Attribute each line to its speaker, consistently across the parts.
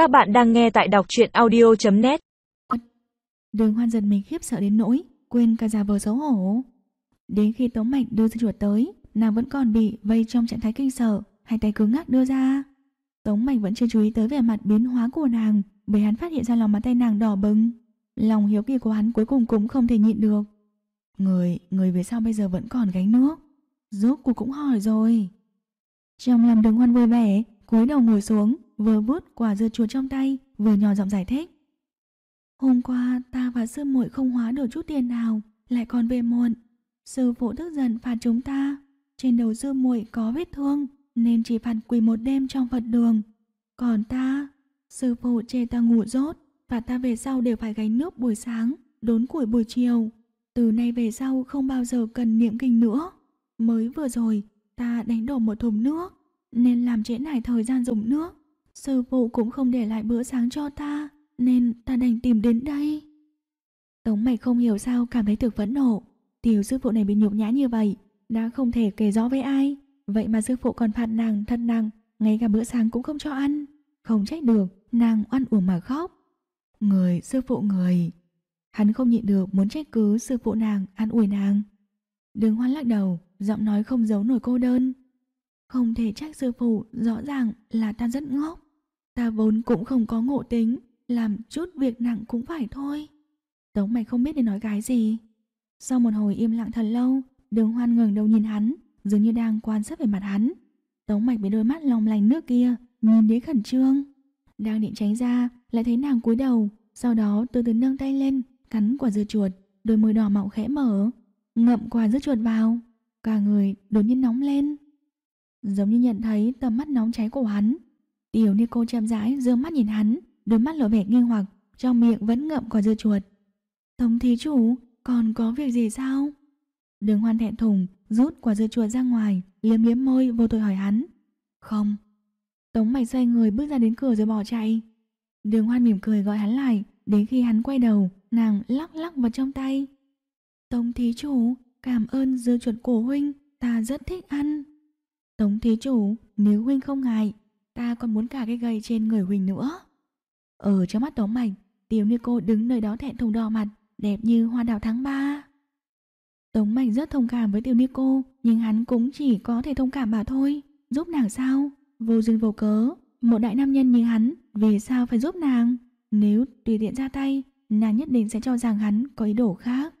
Speaker 1: Các bạn đang nghe tại đọc truyện audio.net
Speaker 2: Đường hoan giật mình khiếp sợ đến nỗi Quên cả giả vờ xấu hổ. Đến khi Tống Mạch đưa dưa chuột tới Nàng vẫn còn bị vây trong trạng thái kinh sợ Hai tay cứng ngắc đưa ra. Tống Mạch vẫn chưa chú ý tới vẻ mặt biến hóa của nàng Bởi hắn phát hiện ra lòng bàn tay nàng đỏ bừng. Lòng hiếu kỳ của hắn cuối cùng cũng không thể nhịn được. Người, người về sau bây giờ vẫn còn gánh nước. Rốt cuộc cũng hỏi rồi. Trong lòng đường hoan vui vẻ cúi đầu ngồi xuống vừa vuốt quả dưa chuột trong tay, vừa nhỏ giọng giải thích. Hôm qua ta và sư muội không hóa được chút tiền nào, lại còn về muộn. Sư phụ tức giận phạt chúng ta. Trên đầu sư muội có vết thương, nên chỉ phạt quỳ một đêm trong phật đường. Còn ta, sư phụ chê ta ngủ rốt và ta về sau đều phải gánh nước buổi sáng, đốn củi buổi chiều. Từ nay về sau không bao giờ cần niệm kinh nữa. Mới vừa rồi, ta đánh đổ một thùng nước, nên làm trễ nải thời gian dùng nước. Sư phụ cũng không để lại bữa sáng cho ta, nên ta đành tìm đến đây. Tống mạch không hiểu sao cảm thấy thực phẫn nộ. Tiểu sư phụ này bị nhục nhã như vậy, đã không thể kể rõ với ai. Vậy mà sư phụ còn phạt nàng thật nặng, ngay cả bữa sáng cũng không cho ăn. Không trách được, nàng oan uổng mà khóc. Người, sư phụ người. Hắn không nhịn được muốn trách cứ sư phụ nàng, ăn ủi nàng. Đường hoan lắc đầu, giọng nói không giấu nổi cô đơn. Không thể trách sư phụ, rõ ràng là ta rất ngốc. Ta vốn cũng không có ngộ tính, làm chút việc nặng cũng phải thôi. Tống mạch không biết để nói cái gì. Sau một hồi im lặng thật lâu, đường hoan ngừng đầu nhìn hắn, dường như đang quan sát về mặt hắn. Tống mạch bị đôi mắt long lành nước kia, nhìn đến khẩn trương. Đang định tránh ra, lại thấy nàng cúi đầu, sau đó từ từ nâng tay lên, cắn quả dưa chuột, đôi môi đỏ mọng khẽ mở, ngậm quả dưa chuột vào. Cả người đột nhiên nóng lên. Giống như nhận thấy tầm mắt nóng cháy của hắn, Tiểu Nico chậm rãi dương mắt nhìn hắn, Đôi mắt lộ vẻ nghi hoặc, Trong miệng vẫn ngậm quả dưa chuột. Tống thí chủ, còn có việc gì sao? Đường hoan thẹn thùng, Rút quả dưa chuột ra ngoài, Liếm liếm môi, vô tội hỏi hắn. Không. Tống mạch xoay người bước ra đến cửa rồi bỏ chạy. Đường hoan mỉm cười gọi hắn lại, Đến khi hắn quay đầu, Nàng lắc lắc vào trong tay. Tống thí chủ, Cảm ơn dưa chuột của huynh, Ta rất thích ăn. Tống thí chủ, nếu huynh không ngại, ta còn muốn cả cái gầy trên người huynh nữa. Ở trong mắt Tống Mạch, tiểu như cô đứng nơi đó thẹn thùng đỏ mặt, đẹp như hoa đào tháng 3. Tống Mạch rất thông cảm với tiểu ni cô, nhưng hắn cũng chỉ có thể thông cảm bà thôi. Giúp nàng sao? Vô duyên vô cớ, một đại nam nhân như hắn, vì sao phải giúp nàng? Nếu tùy tiện ra tay, nàng nhất định sẽ cho rằng hắn có ý đồ khác.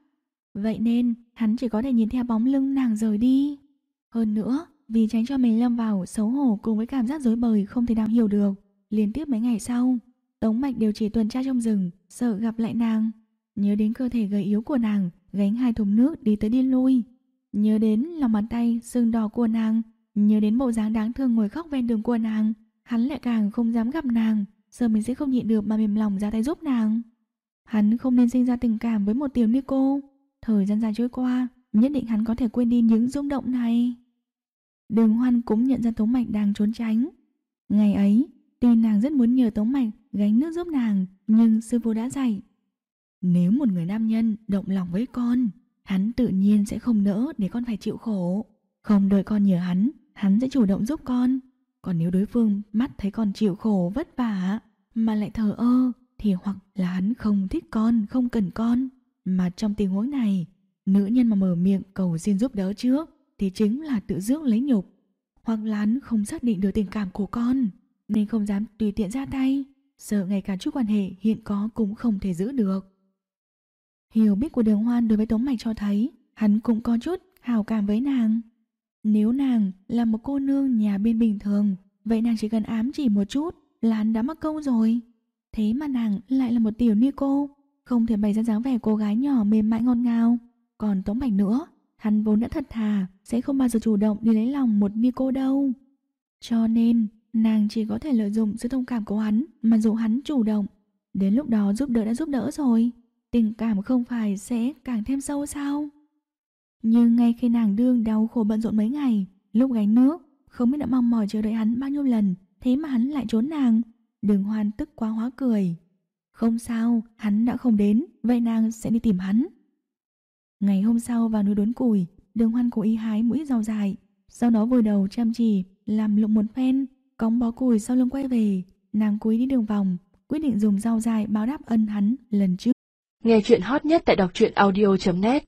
Speaker 2: Vậy nên, hắn chỉ có thể nhìn theo bóng lưng nàng rời đi. Hơn nữa, vì tránh cho mình lâm vào xấu hổ cùng với cảm giác dối bời không thể nào hiểu được. Liên tiếp mấy ngày sau, Tống Mạch đều chỉ tuần tra trong rừng, sợ gặp lại nàng. Nhớ đến cơ thể gầy yếu của nàng, gánh hai thùng nước đi tới đi lui. Nhớ đến lòng bàn tay sưng đỏ của nàng, nhớ đến bộ dáng đáng thương ngồi khóc ven đường của nàng. Hắn lại càng không dám gặp nàng, sợ mình sẽ không nhịn được mà mềm lòng ra tay giúp nàng. Hắn không nên sinh ra tình cảm với một tiểu ni cô. Thời gian dài trôi qua, nhất định hắn có thể quên đi những rung động này. Đường Hoan cũng nhận ra Tống Mạch đang trốn tránh. Ngày ấy, tuy nàng rất muốn nhờ Tống Mạch gánh nước giúp nàng, nhưng sư phụ đã dạy. Nếu một người nam nhân động lòng với con, hắn tự nhiên sẽ không nỡ để con phải chịu khổ. Không đợi con nhờ hắn, hắn sẽ chủ động giúp con. Còn nếu đối phương mắt thấy con chịu khổ vất vả, mà lại thờ ơ, thì hoặc là hắn không thích con, không cần con. Mà trong tình huống này, nữ nhân mà mở miệng cầu xin giúp đỡ trước thì chính là tự dưỡng lấy nhục. Hoặc Lan không xác định được tình cảm của con, nên không dám tùy tiện ra tay, sợ ngay cả chút quan hệ hiện có cũng không thể giữ được. Hiểu biết của đường hoan đối với Tống Mạch cho thấy hắn cũng có chút hào cảm với nàng. Nếu nàng là một cô nương nhà bên bình thường, vậy nàng chỉ cần ám chỉ một chút là hắn đã mắc câu rồi. Thế mà nàng lại là một tiểu ni cô, không thể bày ra dáng vẻ cô gái nhỏ mềm mại ngon ngào. Còn Tống Mạch nữa, Hắn vốn đã thật thà, sẽ không bao giờ chủ động đi lấy lòng một Nico đâu. Cho nên, nàng chỉ có thể lợi dụng sự thông cảm của hắn mà dụ hắn chủ động. Đến lúc đó giúp đỡ đã giúp đỡ rồi, tình cảm không phải sẽ càng thêm sâu sao? Nhưng ngay khi nàng đương đau khổ bận rộn mấy ngày, lúc gánh nước, không biết đã mong mỏi chờ đợi hắn bao nhiêu lần, thế mà hắn lại trốn nàng. Đường hoan tức quá hóa cười. Không sao, hắn đã không đến, vậy nàng sẽ đi tìm hắn. Ngày hôm sau vào núi đốn củi, đường hoan cố ý hái mũi rau dài, sau đó vùi đầu chăm chỉ làm lụng một phen, cóng bó củi sau lưng quay về. nàng cúi đi đường vòng, quyết định dùng rau dài báo đáp ân hắn lần trước.
Speaker 3: Nghe chuyện hot nhất tại đọc truyện audio.net